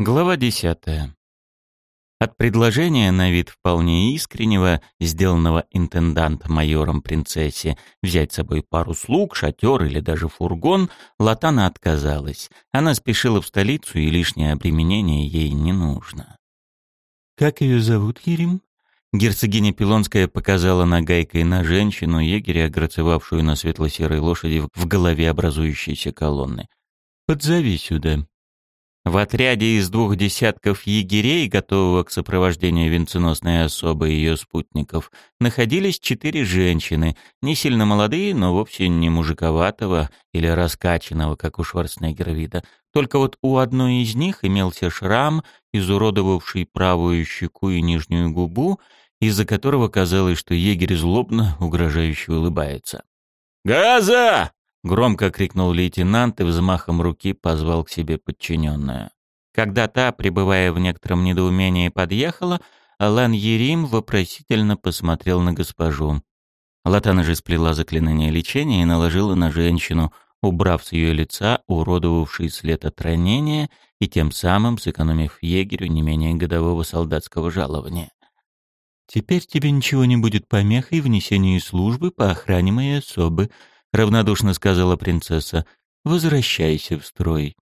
Глава десятая. От предложения на вид вполне искреннего, сделанного интендант-майором принцессе, взять с собой пару слуг, шатер или даже фургон, Латана отказалась. Она спешила в столицу, и лишнее обременение ей не нужно. «Как ее зовут, Ерим?» Герцогиня Пилонская показала нагайкой на женщину, егеря, грацевавшую на светло-серой лошади в голове образующейся колонны. «Подзови сюда». В отряде из двух десятков егерей, готового к сопровождению венценосной особы и ее спутников, находились четыре женщины, не сильно молодые, но вовсе не мужиковатого или раскачанного, как у Шварценеггера вида. Только вот у одной из них имелся шрам, изуродовавший правую щеку и нижнюю губу, из-за которого казалось, что егерь злобно, угрожающе улыбается. «Газа!» Громко крикнул лейтенант и взмахом руки позвал к себе подчиненную. Когда та, пребывая в некотором недоумении, подъехала, Алан Ерим вопросительно посмотрел на госпожу. Латана же сплела заклинание лечения и наложила на женщину, убрав с ее лица уродовавший след от ранения и тем самым сэкономив егерю не менее годового солдатского жалования. «Теперь тебе ничего не будет помехой внесению службы по охране моей особы», — равнодушно сказала принцесса. «Возвращайся в строй».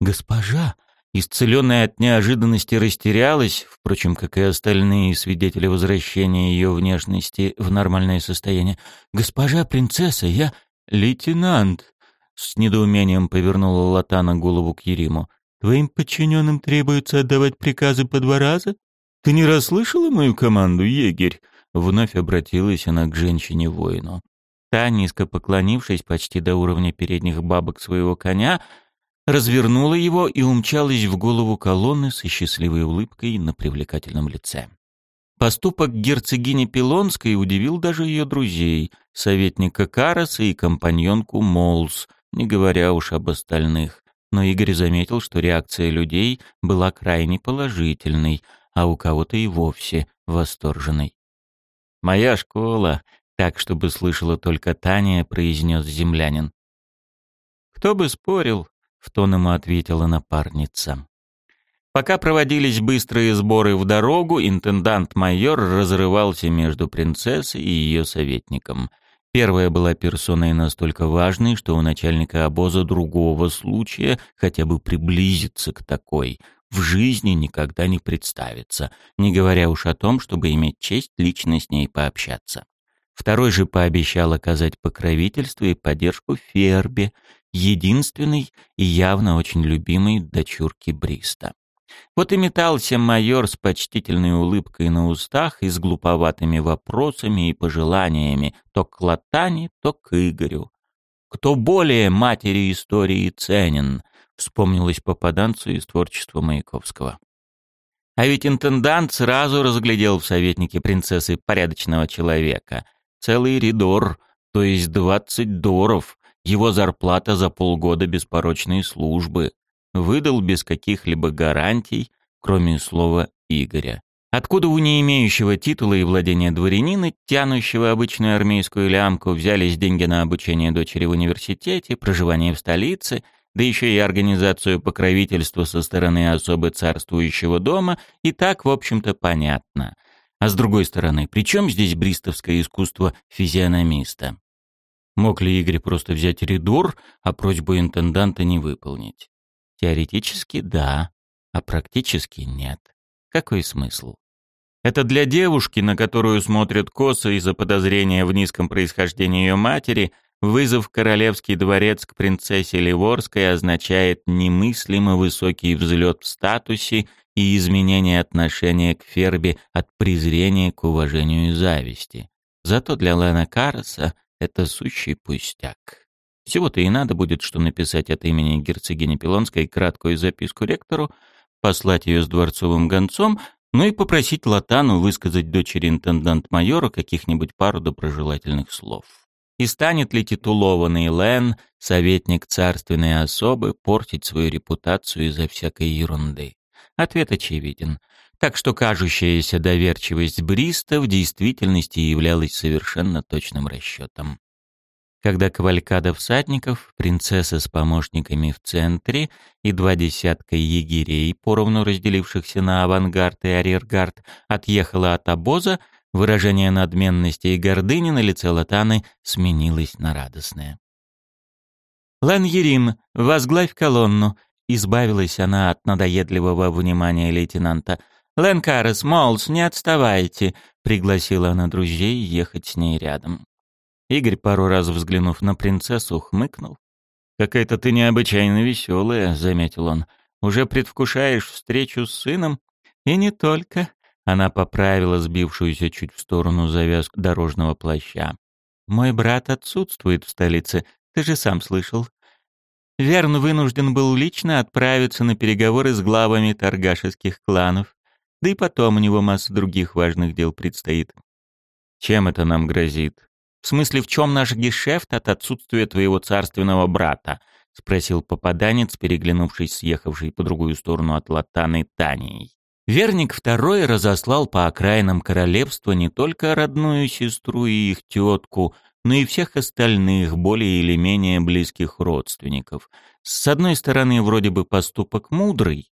«Госпожа!» Исцеленная от неожиданности растерялась, впрочем, как и остальные свидетели возвращения ее внешности в нормальное состояние. «Госпожа принцесса, я лейтенант!» С недоумением повернула Латана голову к Ериму. «Твоим подчиненным требуется отдавать приказы по два раза? Ты не расслышала мою команду, егерь?» Вновь обратилась она к женщине-воину. Та, низко поклонившись почти до уровня передних бабок своего коня, развернула его и умчалась в голову колонны со счастливой улыбкой на привлекательном лице. Поступок герцогини Пилонской удивил даже ее друзей, советника Караса и компаньонку Молс, не говоря уж об остальных. Но Игорь заметил, что реакция людей была крайне положительной, а у кого-то и вовсе восторженной. «Моя школа», так, чтобы слышала только Таня, произнес землянин. «Кто бы спорил», — в тон ему ответила напарница. Пока проводились быстрые сборы в дорогу, интендант-майор разрывался между принцессой и ее советником. Первая была персоной настолько важной, что у начальника обоза другого случая хотя бы приблизиться к такой в жизни никогда не представится, не говоря уж о том, чтобы иметь честь лично с ней пообщаться. Второй же пообещал оказать покровительство и поддержку Фербе, единственной и явно очень любимой дочурке Бриста. Вот и метался майор с почтительной улыбкой на устах и с глуповатыми вопросами и пожеланиями то к Латане, то к Игорю. Кто более матери истории ценен, вспомнилось попаданцу из творчества Маяковского. А ведь интендант сразу разглядел в советнике принцессы порядочного человека — Целый ридор, то есть двадцать доров, его зарплата за полгода беспорочной службы. Выдал без каких-либо гарантий, кроме слова Игоря. Откуда у не имеющего титула и владения дворянина, тянущего обычную армейскую лямку, взялись деньги на обучение дочери в университете, проживание в столице, да еще и организацию покровительства со стороны особо царствующего дома, и так, в общем-то, понятно – а с другой стороны, при чем здесь бристовское искусство физиономиста? Мог ли Игорь просто взять ридор, а просьбу интенданта не выполнить? Теоретически да, а практически нет. Какой смысл? Это для девушки, на которую смотрят косо из-за подозрения в низком происхождении ее матери, вызов королевский дворец к принцессе Ливорской означает немыслимо высокий взлет в статусе и изменение отношения к Ферби от презрения к уважению и зависти. Зато для Лена Караса это сущий пустяк. Всего-то и надо будет, что написать от имени герцогини Пилонской краткую записку ректору, послать ее с дворцовым гонцом, ну и попросить Латану высказать дочери интендант-майора каких-нибудь пару доброжелательных слов. И станет ли титулованный Лен, советник царственной особы, портить свою репутацию из-за всякой ерунды? Ответ очевиден. Так что кажущаяся доверчивость Бриста в действительности являлась совершенно точным расчетом. когда кавалькада всадников, принцесса с помощниками в центре и два десятка егерей, поровну разделившихся на авангард и арьергард, отъехала от обоза, выражение надменности и гордыни на лице Латаны сменилось на радостное. «Лен Ерим, возглавь колонну!» — избавилась она от надоедливого внимания лейтенанта. «Лен Каррес, Молс, не отставайте!» — пригласила она друзей ехать с ней рядом. Игорь, пару раз взглянув на принцессу, хмыкнул. «Какая-то ты необычайно веселая», — заметил он. «Уже предвкушаешь встречу с сыном?» «И не только». Она поправила сбившуюся чуть в сторону завязку дорожного плаща. «Мой брат отсутствует в столице, ты же сам слышал. Верн вынужден был лично отправиться на переговоры с главами торгашеских кланов. Да и потом у него масса других важных дел предстоит. Чем это нам грозит? В смысле, в чем наш гешефт от отсутствия твоего царственного брата? спросил попаданец, переглянувшись с ехавшей по другую сторону от Латаны Таней. Верник второй разослал по окраинам королевства не только родную сестру и их тетку, но и всех остальных, более или менее близких родственников. С одной стороны, вроде бы поступок мудрый,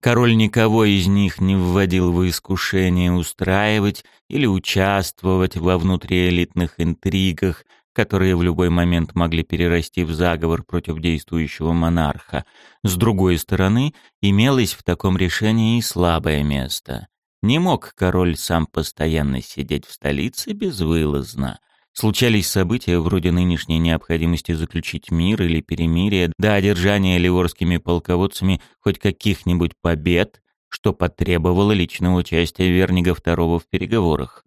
Король никого из них не вводил в искушение устраивать или участвовать во внутриэлитных интригах, которые в любой момент могли перерасти в заговор против действующего монарха. С другой стороны, имелось в таком решении и слабое место. Не мог король сам постоянно сидеть в столице безвылазно. Случались события вроде нынешней необходимости заключить мир или перемирие до одержания ливорскими полководцами хоть каких-нибудь побед, что потребовало личного участия Вернига II в переговорах.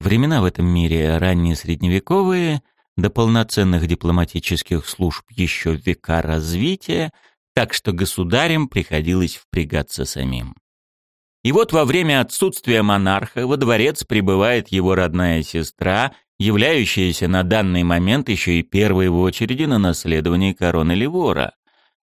Времена в этом мире ранние средневековые, до полноценных дипломатических служб еще века развития, так что государям приходилось впрягаться самим. И вот во время отсутствия монарха во дворец прибывает его родная сестра являющаяся на данный момент еще и первой в очереди на наследование короны Ливора.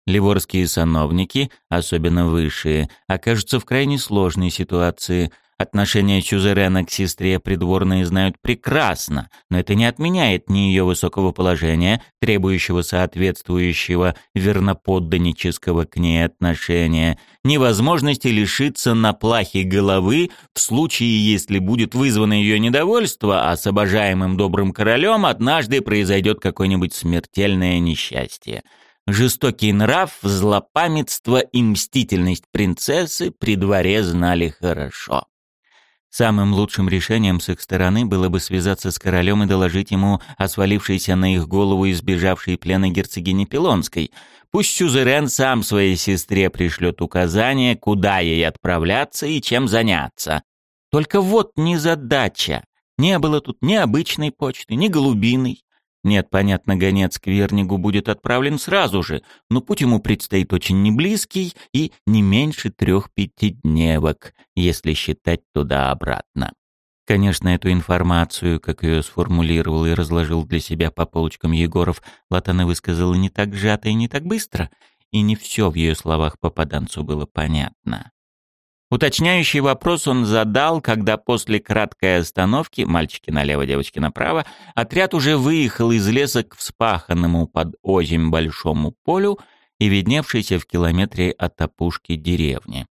Ливорские сановники, особенно высшие, окажутся в крайне сложной ситуации – Отношения Сюзерена к сестре придворные знают прекрасно, но это не отменяет ни ее высокого положения, требующего соответствующего верноподданнического к ней отношения, ни возможности лишиться на плахе головы в случае, если будет вызвано ее недовольство, а с обожаемым добрым королем однажды произойдет какое-нибудь смертельное несчастье. Жестокий нрав, злопамятство и мстительность принцессы при дворе знали хорошо. Самым лучшим решением с их стороны было бы связаться с королем и доложить ему о свалившейся на их голову избежавшей плена герцогини Пилонской. Пусть Сюзерен сам своей сестре пришлет указание, куда ей отправляться и чем заняться. Только вот незадача. Не было тут ни обычной почты, ни голубиной. Нет, понятно, гонец к Вернигу будет отправлен сразу же, но путь ему предстоит очень неблизкий и не меньше трех пятидневок, если считать туда-обратно. Конечно, эту информацию, как ее сформулировал и разложил для себя по полочкам Егоров, Латана высказала не так сжато и не так быстро, и не все в ее словах попаданцу было понятно. Уточняющий вопрос он задал, когда после краткой остановки, мальчики налево, девочки направо, отряд уже выехал из леса к вспаханному под озим большому полю и видневшейся в километре от опушки деревни.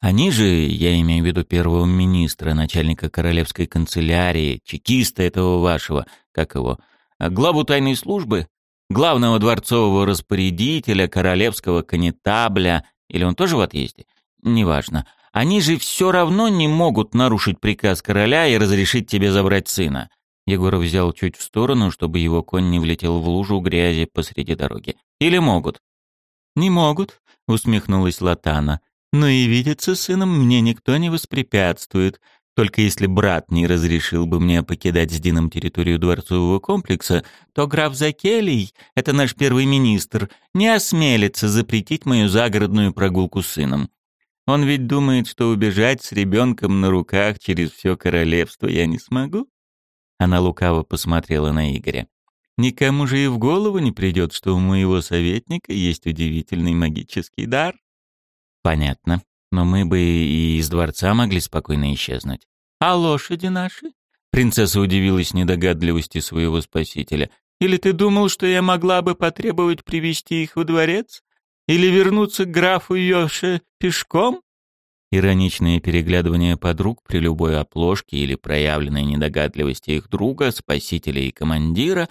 Они же, я имею в виду первого министра, начальника королевской канцелярии, чекиста этого вашего, как его, главу тайной службы, главного дворцового распорядителя, королевского канетабля, или он тоже в отъезде, неважно. Они же все равно не могут нарушить приказ короля и разрешить тебе забрать сына. Егоров взял чуть в сторону, чтобы его конь не влетел в лужу грязи посреди дороги. Или могут? Не могут, усмехнулась Латана. Но и видеться с сыном мне никто не воспрепятствует. Только если брат не разрешил бы мне покидать с Дином территорию дворцового комплекса, то граф Закелий, это наш первый министр, не осмелится запретить мою загородную прогулку с сыном. Он ведь думает, что убежать с ребенком на руках через все королевство я не смогу. Она лукаво посмотрела на Игоря. Никому же и в голову не придет, что у моего советника есть удивительный магический дар. Понятно. Но мы бы и из дворца могли спокойно исчезнуть. А лошади наши? Принцесса удивилась недогадливости своего спасителя. Или ты думал, что я могла бы потребовать привести их во дворец? Или вернуться к графу Йоше пешком?» Ироничные переглядывания подруг при любой оплошке или проявленной недогадливости их друга, спасителя и командира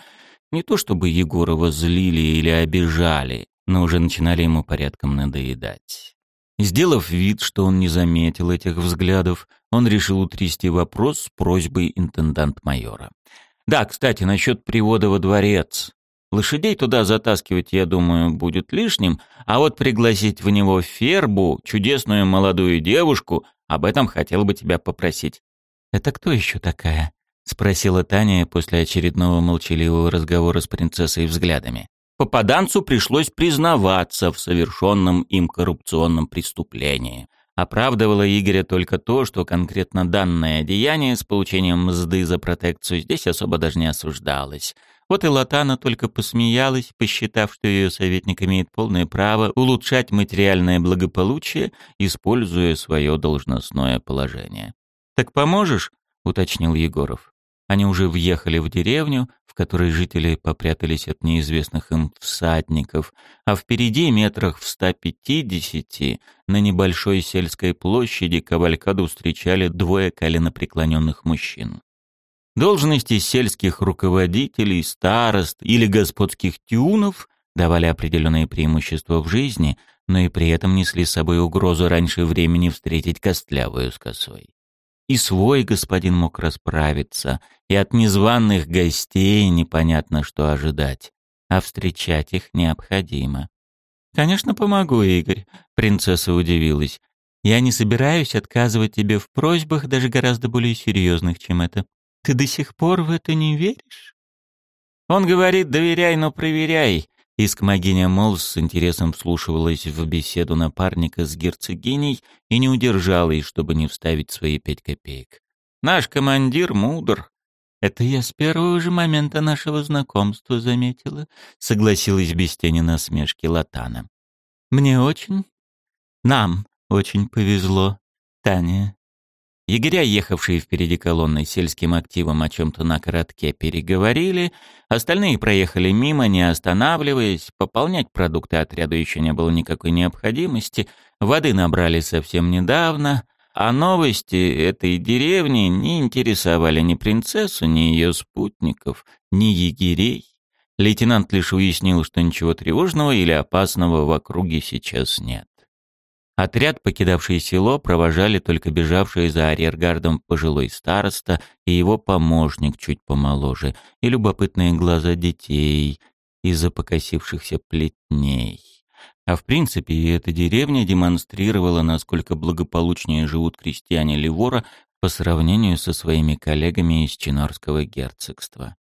не то чтобы Егорова злили или обижали, но уже начинали ему порядком надоедать. Сделав вид, что он не заметил этих взглядов, он решил утрясти вопрос с просьбой интендант-майора. «Да, кстати, насчет привода во дворец. Лошадей туда затаскивать, я думаю, будет лишним, а вот пригласить в него Фербу, чудесную молодую девушку, об этом хотел бы тебя попросить». «Это кто еще такая?» — спросила Таня после очередного молчаливого разговора с принцессой взглядами. Попаданцу пришлось признаваться в совершенном им коррупционном преступлении. Оправдывало Игоря только то, что конкретно данное деяние с получением мзды за протекцию здесь особо даже не осуждалось. Вот и Латана только посмеялась, посчитав, что ее советник имеет полное право улучшать материальное благополучие, используя свое должностное положение. «Так поможешь?» — уточнил Егоров. Они уже въехали в деревню, в которой жители попрятались от неизвестных им всадников, а впереди метрах в 150 на небольшой сельской площади кавалькаду встречали двое коленопреклоненных мужчин. Должности сельских руководителей, старост или господских тюнов давали определенные преимущества в жизни, но и при этом несли с собой угрозу раньше времени встретить костлявую с косой. И свой господин мог расправиться, и от незваных гостей непонятно, что ожидать, а встречать их необходимо. «Конечно, помогу, Игорь», — принцесса удивилась. «Я не собираюсь отказывать тебе в просьбах, даже гораздо более серьезных, чем это. Ты до сих пор в это не веришь?» Он говорит «доверяй, но проверяй», Искмогиня Молс с интересом вслушивалась в беседу напарника с герцогиней и не удержалась, чтобы не вставить свои пять копеек. «Наш командир мудр». «Это я с первого же момента нашего знакомства заметила», — согласилась без тени насмешки Латана. «Мне очень, нам очень повезло, Таня. Егеря, ехавшие впереди колонны сельским активом о чем-то на коротке, переговорили, остальные проехали мимо, не останавливаясь, пополнять продукты отряду еще не было никакой необходимости, воды набрали совсем недавно, а новости этой деревни не интересовали ни принцессу, ни ее спутников, ни егерей. Лейтенант лишь уяснил, что ничего тревожного или опасного в округе сейчас нет. Отряд, покидавший село, провожали только бежавшие за арьергардом пожилой староста и его помощник чуть помоложе, и любопытные глаза детей из-за покосившихся плетней. А в принципе, эта деревня демонстрировала, насколько благополучнее живут крестьяне Ливора по сравнению со своими коллегами из Чинарского герцогства.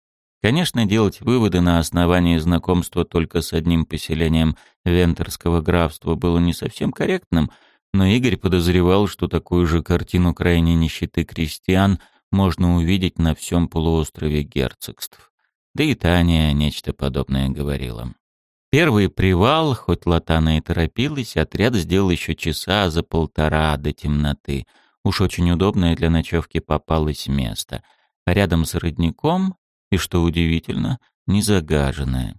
Конечно, делать выводы на основании знакомства только с одним поселением Вентерского графства было не совсем корректным, но Игорь подозревал, что такую же картину крайней нищеты крестьян можно увидеть на всем полуострове герцогств. Да и Таня нечто подобное говорила. Первый привал, хоть Латана и торопилась, отряд сделал еще часа за полтора до темноты. Уж очень удобное для ночевки попалось место. Рядом с родником и, что удивительно, не загаженная.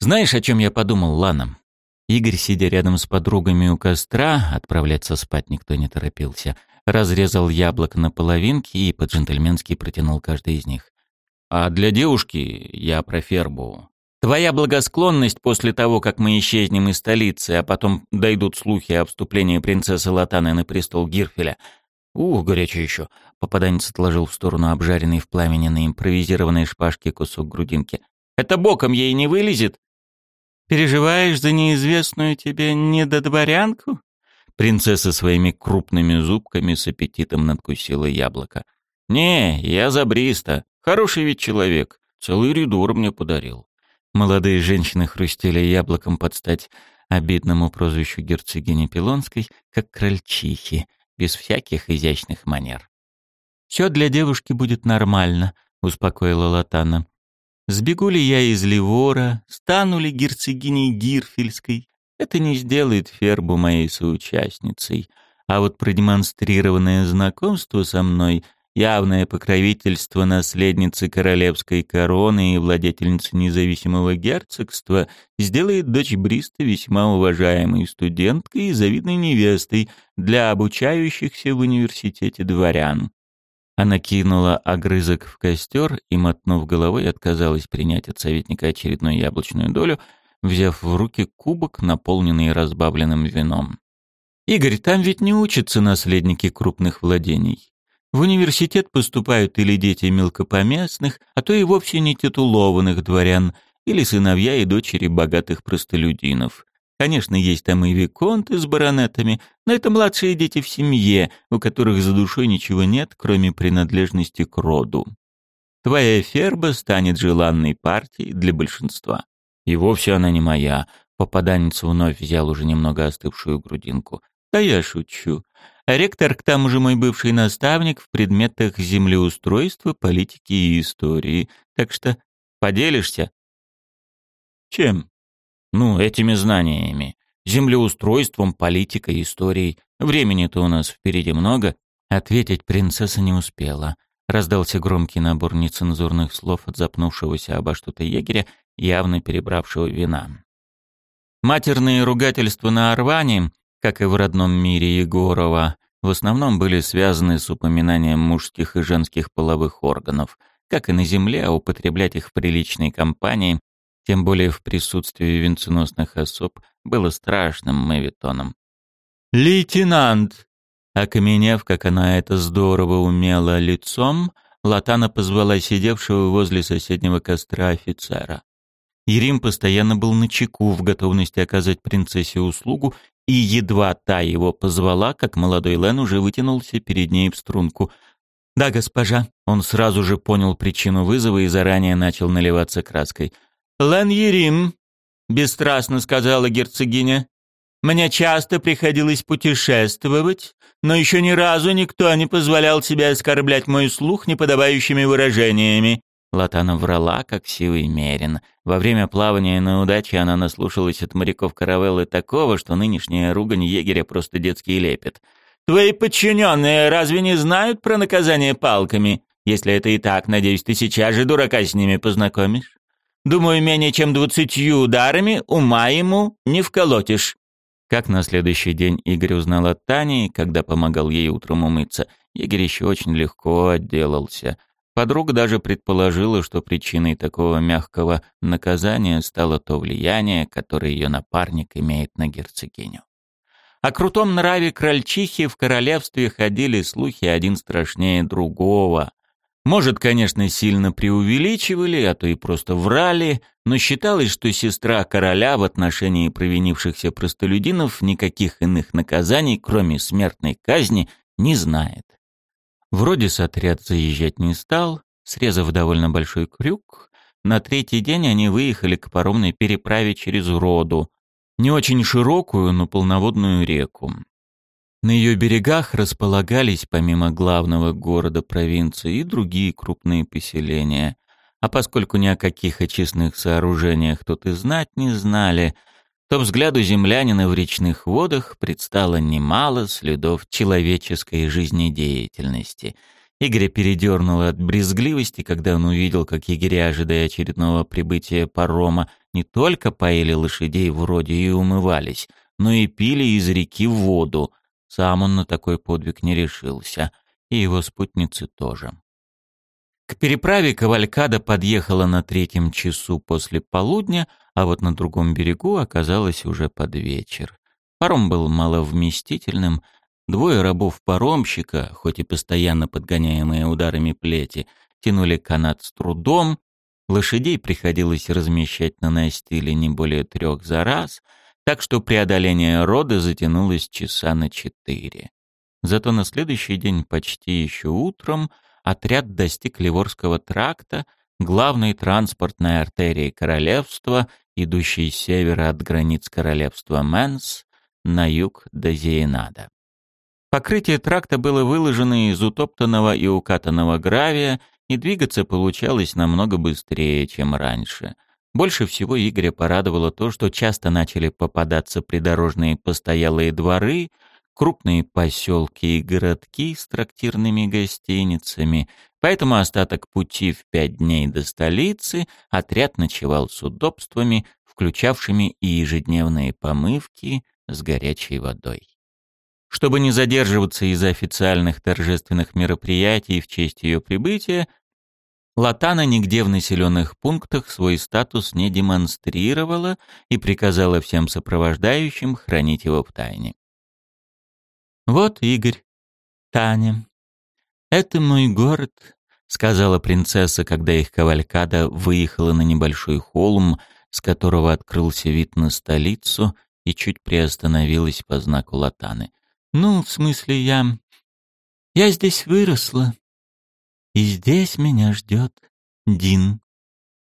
«Знаешь, о чем я подумал, Лана?» Игорь, сидя рядом с подругами у костра, отправляться спать никто не торопился, разрезал яблоко на половинки и по-джентльменски протянул каждый из них. «А для девушки я про фербу. Твоя благосклонность после того, как мы исчезнем из столицы, а потом дойдут слухи о вступлении принцессы Латаны на престол Гирфеля, Ух, горячо еще. Попаданец отложил в сторону обжаренный в пламени на импровизированной шпажке кусок грудинки. Это боком ей не вылезет? Переживаешь за неизвестную тебе недодворянку? Принцесса своими крупными зубками с аппетитом надкусила яблоко. «Не, я за Бриста. Хороший ведь человек. Целый ридор мне подарил». Молодые женщины хрустели яблоком под стать обидному прозвищу герцогини Пилонской, как крольчихи — без всяких изящных манер. «Все для девушки будет нормально», — успокоила Латана. «Сбегу ли я из Ливора, стану ли герцогиней Гирфельской, это не сделает Фербу моей соучастницей, а вот продемонстрированное знакомство со мной явное покровительство наследницы королевской короны и владетельницы независимого герцогства сделает дочь Бриста весьма уважаемой студенткой и завидной невестой для обучающихся в университете дворян. Она кинула огрызок в костер и, мотнув головой, отказалась принять от советника очередную яблочную долю, взяв в руки кубок, наполненный разбавленным вином. «Игорь, там ведь не учатся наследники крупных владений. В университет поступают или дети мелкопоместных, а то и вовсе не титулованных дворян, или сыновья и дочери богатых простолюдинов. Конечно, есть там и виконты с баронетами, но это младшие дети в семье, у которых за душой ничего нет, кроме принадлежности к роду. Твоя ферба станет желанной партией для большинства. И вовсе она не моя. Попаданец вновь взял уже немного остывшую грудинку. Да я шучу. Ректор, к тому же мой бывший наставник в предметах землеустройства, политики и истории. Так что поделишься? Чем? Ну, этими знаниями. Землеустройством, политикой, историей. Времени-то у нас впереди много. Ответить принцесса не успела. Раздался громкий набор нецензурных слов от запнувшегося обо что-то егеря, явно перебравшего вина. Матерные ругательства на Орване как и в родном мире Егорова, в основном были связаны с упоминанием мужских и женских половых органов. Как и на Земле, а употреблять их в приличной компании, тем более в присутствии венценосных особ, было страшным мавитоном. «Лейтенант!» Окаменев, как она это здорово умела лицом, Латана позвала сидевшего возле соседнего костра офицера. Ирим постоянно был на чеку в готовности оказать принцессе услугу и едва та его позвала, как молодой Лен уже вытянулся перед ней в струнку. «Да, госпожа». Он сразу же понял причину вызова и заранее начал наливаться краской. «Лен Ерим», — бесстрастно сказала герцогиня, — «мне часто приходилось путешествовать, но еще ни разу никто не позволял себе оскорблять мой слух неподобающими выражениями. Латана врала, как силой мерен. Во время плавания на удаче она наслушалась от моряков каравеллы такого, что нынешняя ругань егеря просто детский лепет. «Твои подчиненные разве не знают про наказание палками? Если это и так, надеюсь, ты сейчас же дурака с ними познакомишь. Думаю, менее чем двадцатью ударами ума ему не вколотишь». Как на следующий день Игорь узнал от Тани, когда помогал ей утром умыться, Игорь еще очень легко отделался — Подруга даже предположила, что причиной такого мягкого наказания стало то влияние, которое ее напарник имеет на герцогиню. О крутом нраве крольчихи в королевстве ходили слухи один страшнее другого. Может, конечно, сильно преувеличивали, а то и просто врали, но считалось, что сестра короля в отношении провинившихся простолюдинов никаких иных наказаний, кроме смертной казни, не знает. Вроде с отряд заезжать не стал, срезав довольно большой крюк, на третий день они выехали к паромной переправе через Роду, не очень широкую, но полноводную реку. На ее берегах располагались, помимо главного города провинции, и другие крупные поселения. А поскольку ни о каких очистных сооружениях тут и знать не знали – то взгляду землянина в речных водах предстало немало следов человеческой жизнедеятельности. Игоря передернуло от брезгливости, когда он увидел, как егеря, ожидая очередного прибытия парома, не только поили лошадей вроде и умывались, но и пили из реки воду. Сам он на такой подвиг не решился, и его спутницы тоже. К переправе Кавалькада подъехала на третьем часу после полудня, а вот на другом берегу оказалось уже под вечер. Паром был маловместительным, двое рабов-паромщика, хоть и постоянно подгоняемые ударами плети, тянули канат с трудом, лошадей приходилось размещать на настиле не более трех за раз, так что преодоление брода затянулось часа на четыре. Зато на следующий день почти еще утром отряд достиг Ливорского тракта, главной транспортной артерии королевства, идущей с севера от границ королевства Мэнс на юг до Зиенада. Покрытие тракта было выложено из утоптанного и укатанного гравия, и двигаться получалось намного быстрее, чем раньше. Больше всего Игоря порадовало то, что часто начали попадаться придорожные постоялые дворы, крупные поселки и городки с трактирными гостиницами, поэтому остаток пути в пять дней до столицы отряд ночевал с удобствами, включавшими и ежедневные помывки с горячей водой. Чтобы не задерживаться из-за официальных торжественных мероприятий в честь ее прибытия, Латана нигде в населенных пунктах свой статус не демонстрировала и приказала всем сопровождающим хранить его в тайне. «Вот Игорь, Таня. Это мой город», — сказала принцесса, когда их кавалькада выехала на небольшой холм, с которого открылся вид на столицу и чуть приостановилась по знаку Латаны. «Ну, в смысле, я... Я здесь выросла. И здесь меня ждет Дин».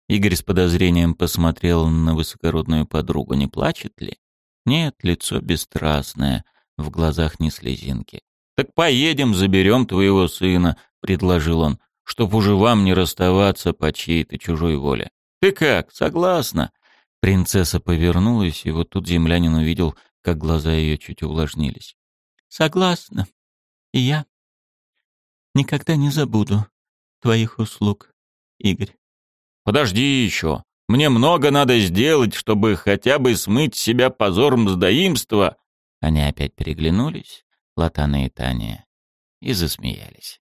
Игорь с подозрением посмотрел на высокородную подругу, не плачет ли. Нет, лицо бесстрастное — в глазах ни слезинки. «Так поедем, заберем твоего сына», — предложил он, «чтоб уже вам не расставаться по чьей-то чужой воле». «Ты как, согласна?» Принцесса повернулась, и вот тут землянин увидел, как глаза ее чуть увлажнились. «Согласна. И я никогда не забуду твоих услуг, Игорь». «Подожди еще. Мне много надо сделать, чтобы хотя бы смыть себя позором сдаимства», они опять переглянулись, Латана и Таня, и засмеялись.